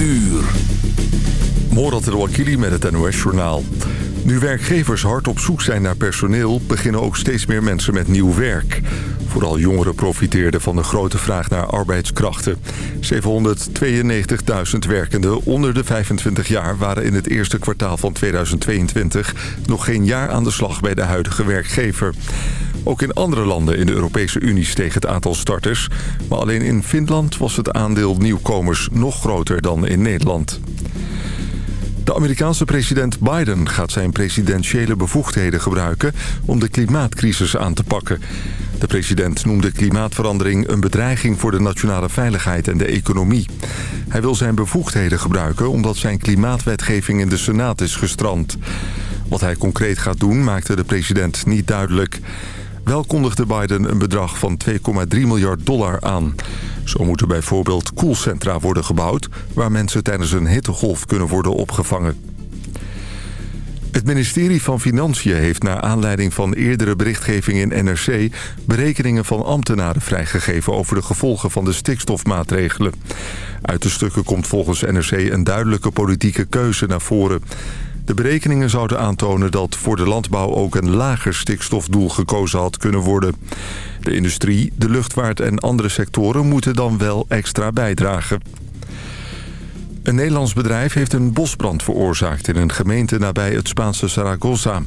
uur. Morat Wakili met het NOS-journaal. Nu werkgevers hard op zoek zijn naar personeel... beginnen ook steeds meer mensen met nieuw werk. Vooral jongeren profiteerden van de grote vraag naar arbeidskrachten. 792.000 werkenden onder de 25 jaar... waren in het eerste kwartaal van 2022 nog geen jaar aan de slag bij de huidige werkgever. Ook in andere landen in de Europese Unie steeg het aantal starters. Maar alleen in Finland was het aandeel nieuwkomers nog groter dan in Nederland. De Amerikaanse president Biden gaat zijn presidentiële bevoegdheden gebruiken... om de klimaatcrisis aan te pakken. De president noemde klimaatverandering een bedreiging voor de nationale veiligheid en de economie. Hij wil zijn bevoegdheden gebruiken omdat zijn klimaatwetgeving in de Senaat is gestrand. Wat hij concreet gaat doen maakte de president niet duidelijk. Wel kondigde Biden een bedrag van 2,3 miljard dollar aan. Zo moeten bijvoorbeeld koelcentra worden gebouwd... waar mensen tijdens een hittegolf kunnen worden opgevangen. Het ministerie van Financiën heeft naar aanleiding van eerdere berichtgeving in NRC... berekeningen van ambtenaren vrijgegeven over de gevolgen van de stikstofmaatregelen. Uit de stukken komt volgens NRC een duidelijke politieke keuze naar voren. De berekeningen zouden aantonen dat voor de landbouw ook een lager stikstofdoel gekozen had kunnen worden. De industrie, de luchtvaart en andere sectoren moeten dan wel extra bijdragen. Een Nederlands bedrijf heeft een bosbrand veroorzaakt in een gemeente nabij het Spaanse Zaragoza.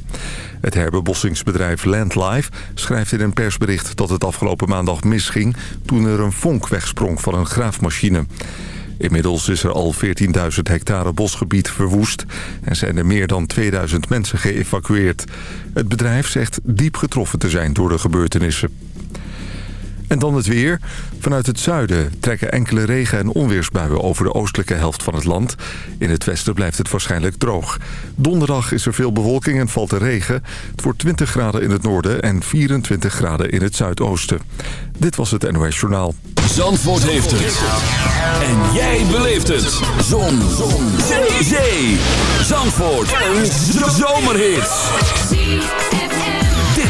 Het herbebossingsbedrijf Landlife schrijft in een persbericht dat het afgelopen maandag misging toen er een vonk wegsprong van een graafmachine. Inmiddels is er al 14.000 hectare bosgebied verwoest en zijn er meer dan 2000 mensen geëvacueerd. Het bedrijf zegt diep getroffen te zijn door de gebeurtenissen. En dan het weer. Vanuit het zuiden trekken enkele regen- en onweersbuien over de oostelijke helft van het land. In het westen blijft het waarschijnlijk droog. Donderdag is er veel bewolking en valt er regen. Het wordt 20 graden in het noorden en 24 graden in het zuidoosten. Dit was het NOS Journaal. Zandvoort heeft het. En jij beleeft het. Zon. Zon. Zee. Zandvoort. Een zomerhit.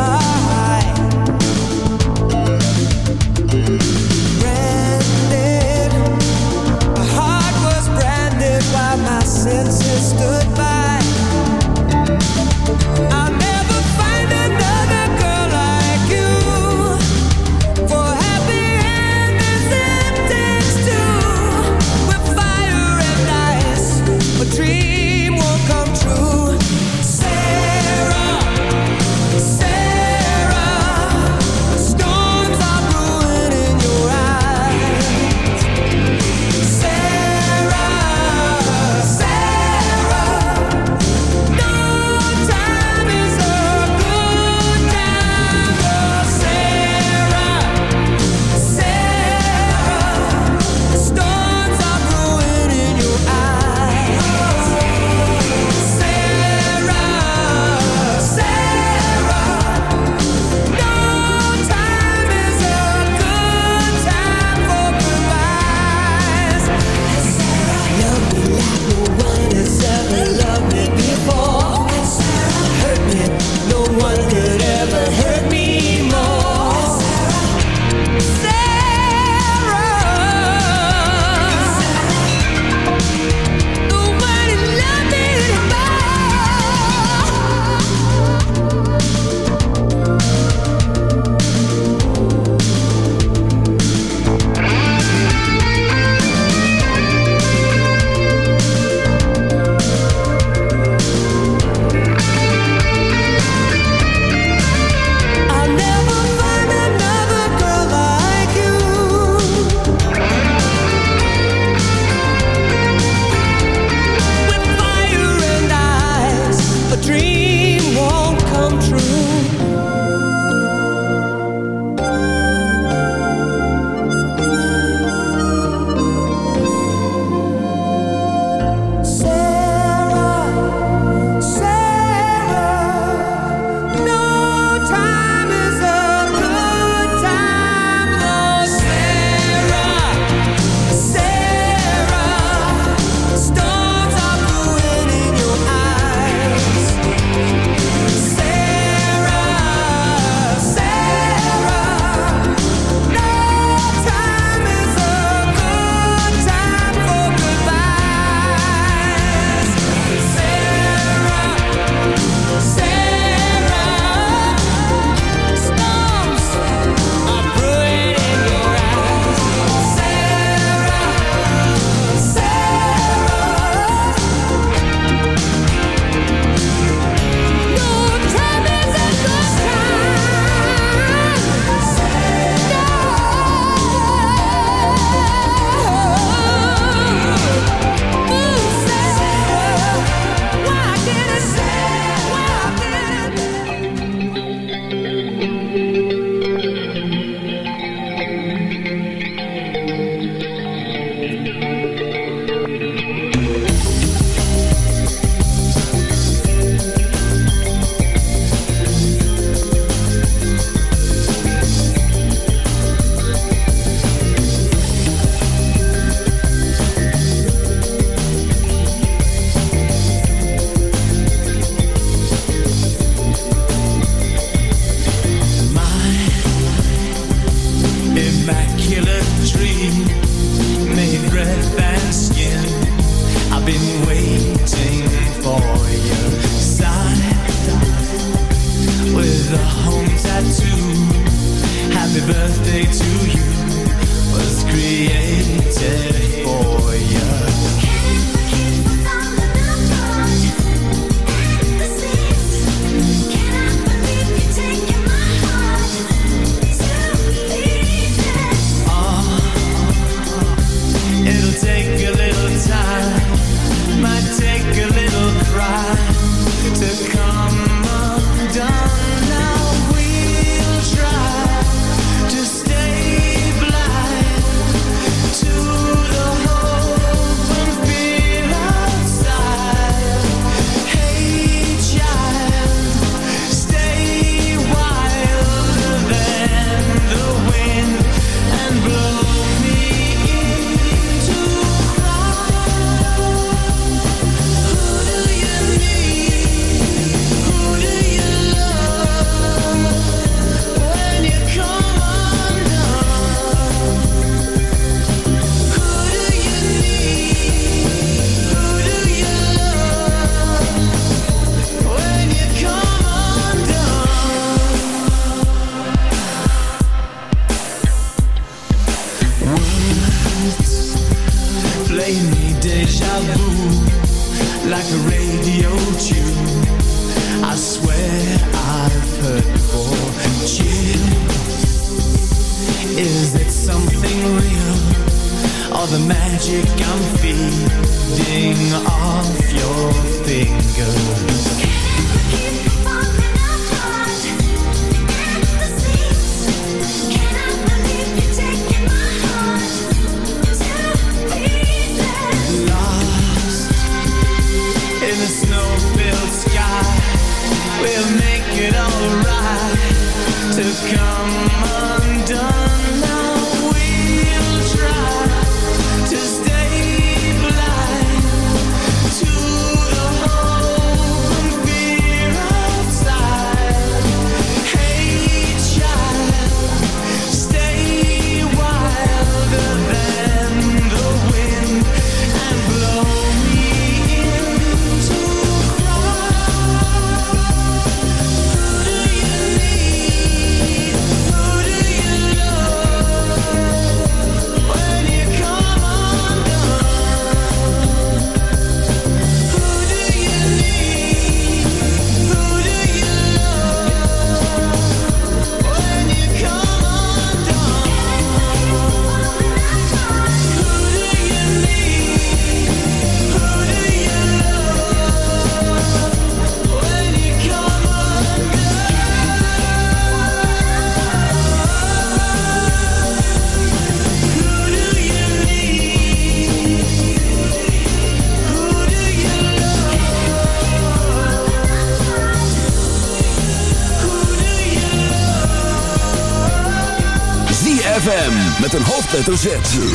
Stakes hoofdletter Z.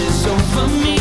flashes over me.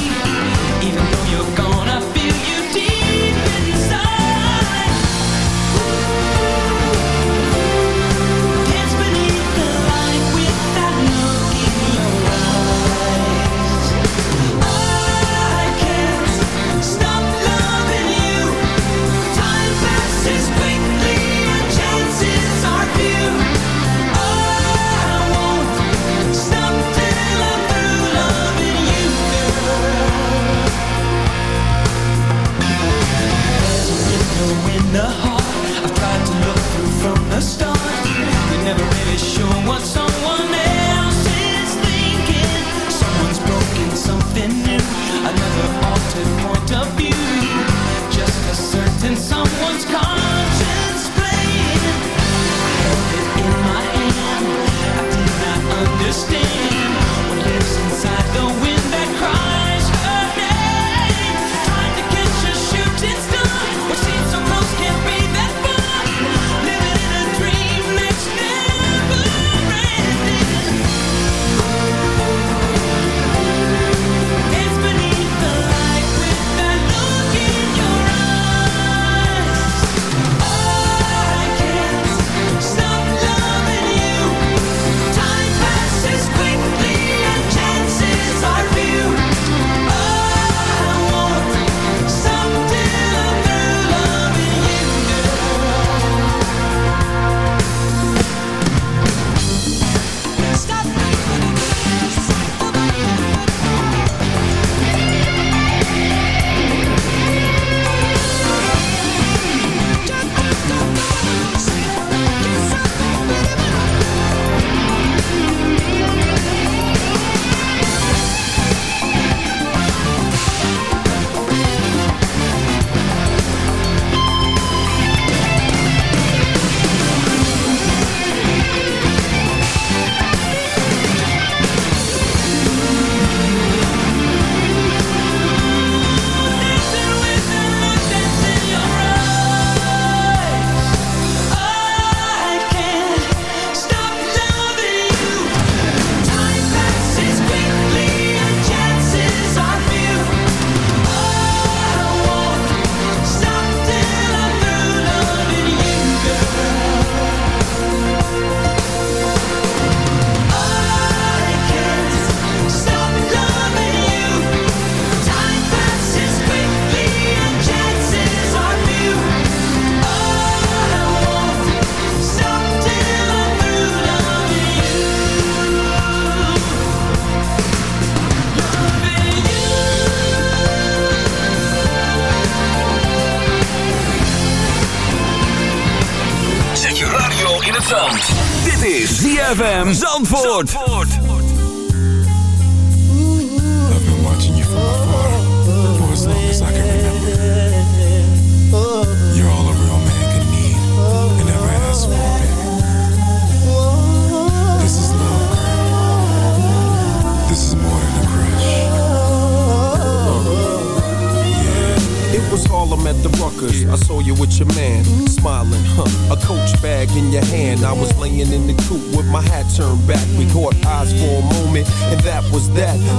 Zandvoort.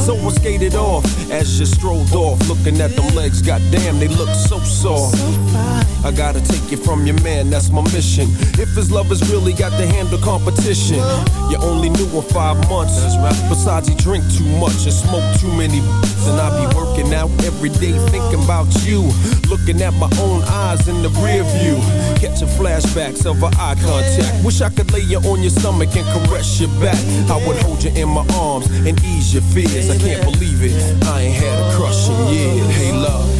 So I skated off as you strolled off, looking at them legs. Goddamn, they look so soft. I gotta take you from your man, that's my mission. If his love has really got to handle competition, you only knew him five months. Besides, he drink too much and smoke too many. And I be working out every day thinking about you. Looking at my own eyes in the rear view. Catching flashbacks of our eye contact. Wish I could lay you on your stomach and caress your back. I would hold you in my arms and ease your fears. I can't believe it. I ain't had a crush in years. Hey, love.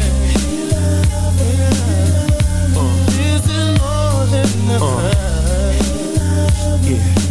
A crush. Yeah.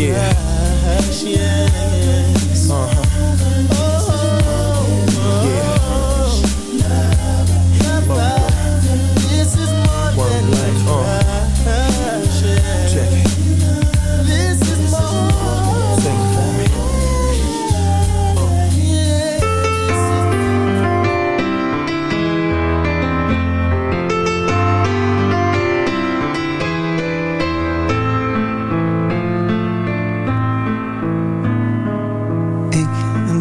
Yeah. Uh-huh.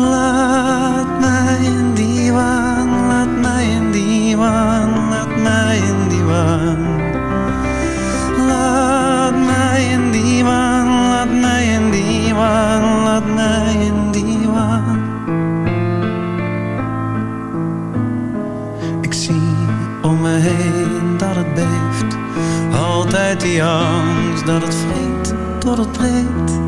laat mij in die wan, laat mij in die wan, laat mij in die wan. Laat mij in die wan, laat mij in die wan, laat mij in die wan. Ik zie om me heen dat het beeft, altijd die angst dat het vreet tot het breekt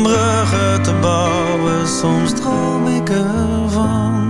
om bruggen te bouwen, soms droom ik ervan.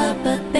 up, a bit.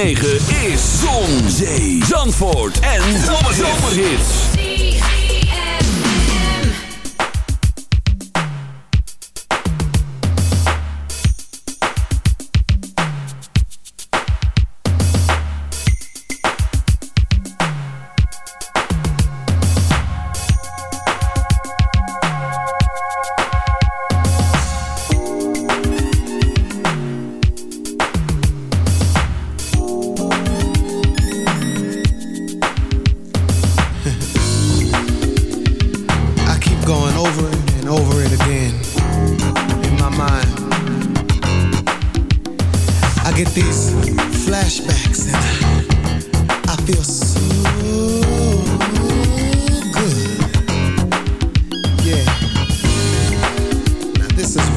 9.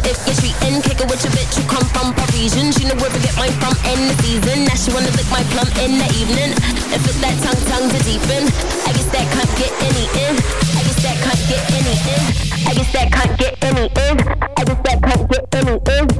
Lunch if you're treating. Kick it with your bitch who come from Parisian. She know where to get mine from in the season. Now she wanna lick my plum in the evening. If it's that tongue, tongue to deepen. I guess that can't get any in. I guess that can't get any in. I guess that can't get any in. I guess that can't get any in.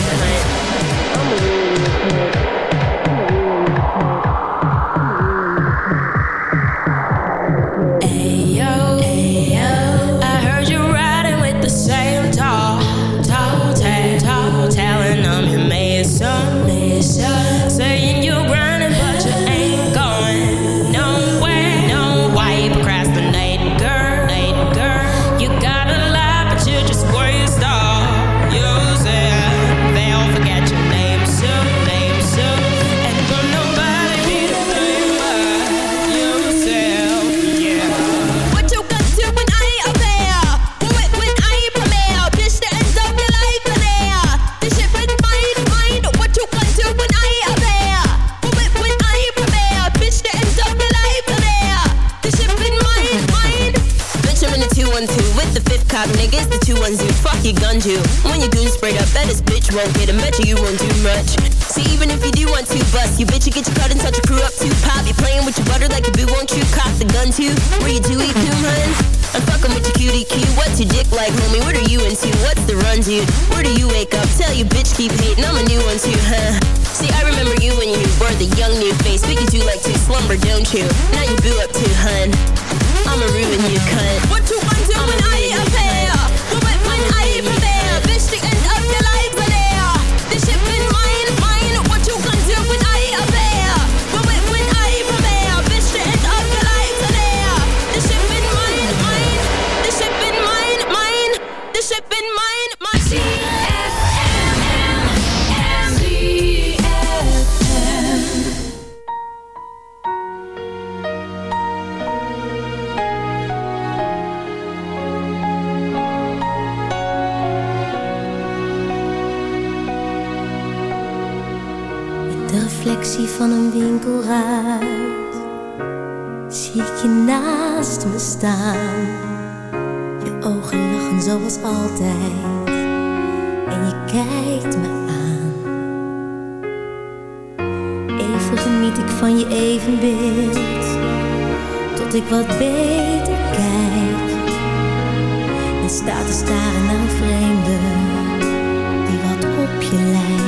cop niggas, the 210. Fuck your gun you. When your goon sprayed up, that this bitch won't get him. Bet you you won't do much. See, even if you do want to bust, you bitch, you get your cut and touch your crew up too. Pop, you playing with your butter like a boo, won't you? Cock the gun too. Where you do eat too, hun? I'm fucking with your cutie Q. What's your dick like, homie? What are you into? What's the run, dude? Where do you wake up? Tell you bitch keep hating. I'm a new one too, huh? See, I remember you when you were the young new face. But you do like to slumber, don't you? Now you boo up too, hun. I'ma ruin you, cunt. What you altijd en je kijkt me aan. Even geniet ik van je evenbeeld tot ik wat beter kijk. En sta te staren naar een vreemde die wat op je lijkt.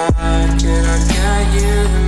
And if I get you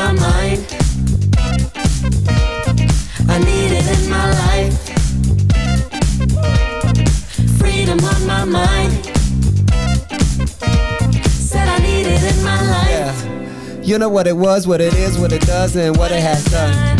My mind. I need it in my life. Freedom on my mind. Said I need it in my life. Yeah. You know what it was, what it is, what it does, and what it has done.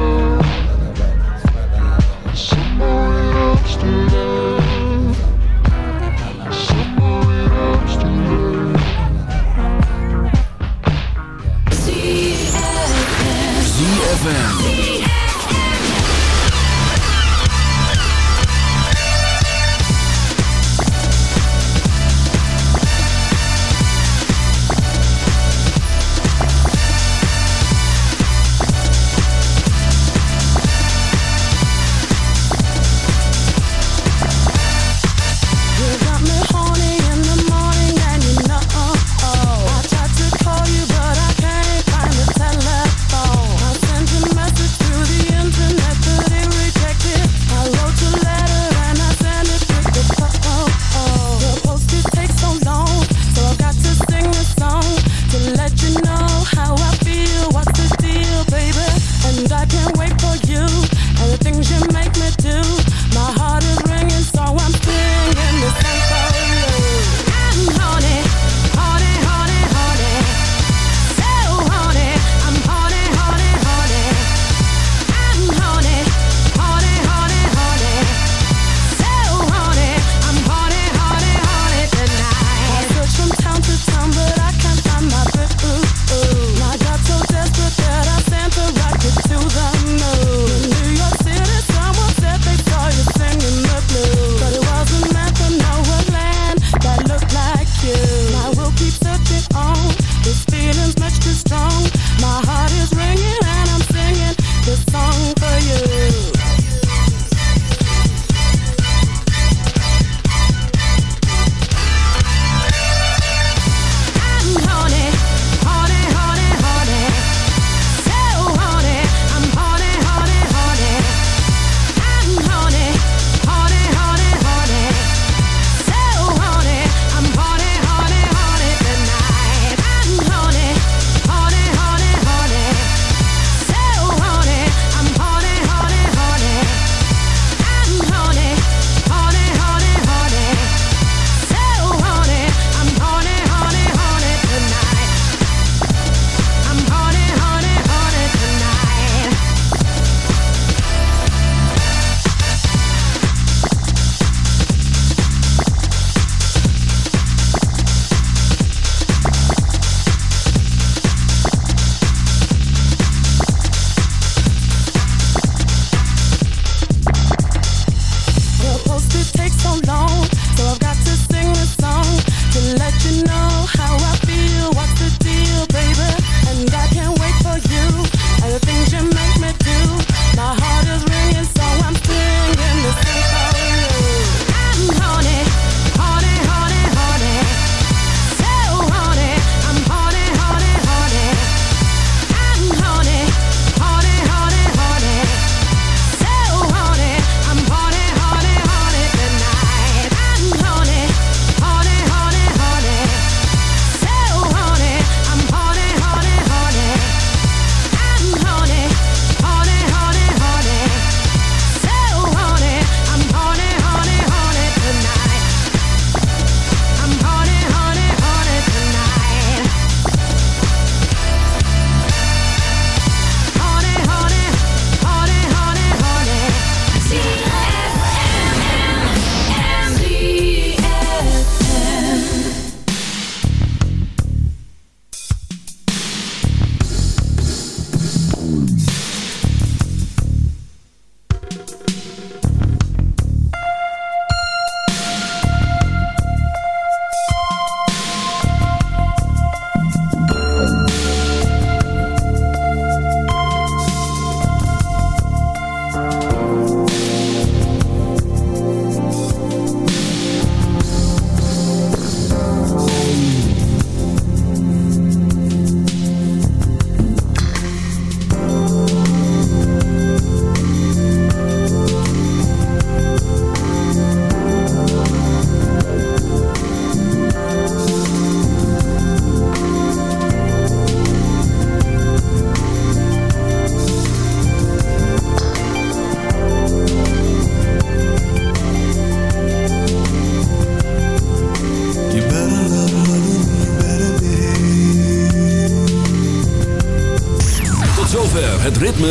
ZFM.